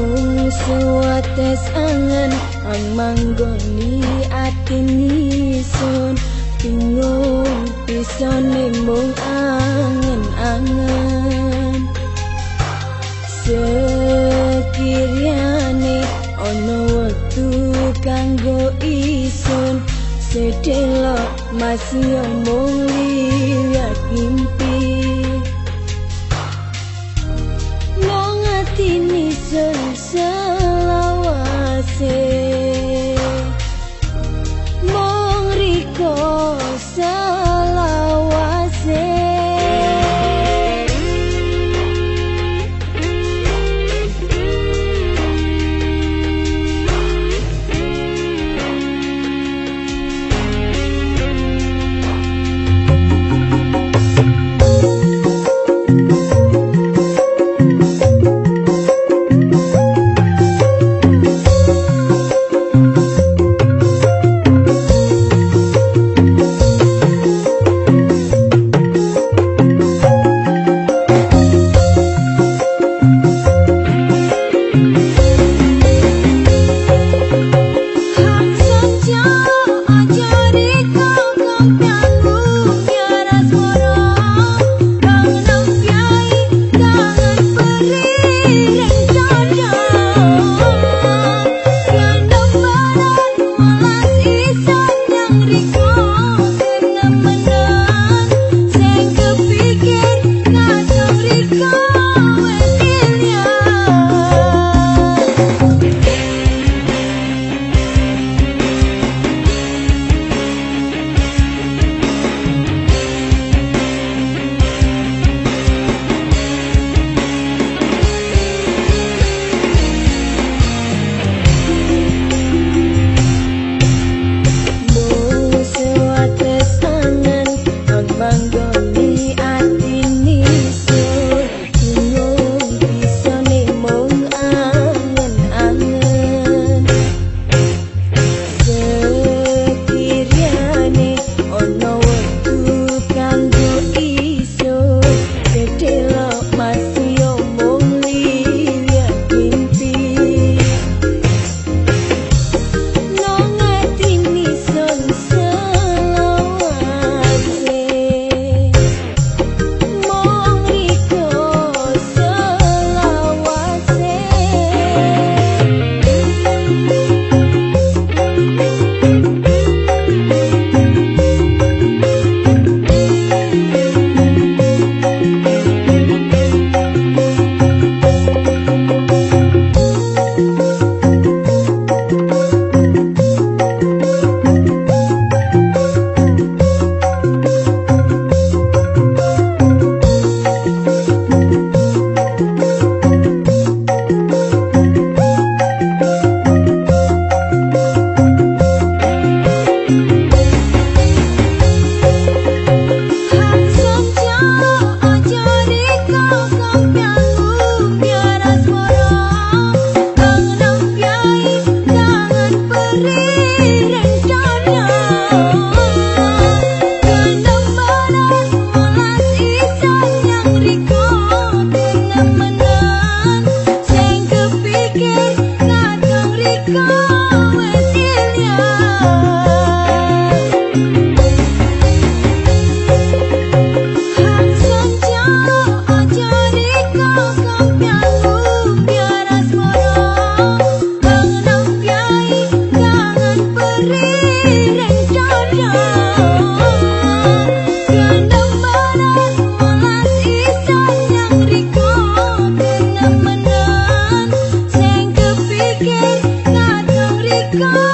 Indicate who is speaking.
Speaker 1: Kung suwates angan ang manggoni at inison Tingong pison ay angen-angen Sekiriane Sekiryani ono waktu kanggo isun. Sedelo masih omong liat mimpi Mong atin ison ser. God.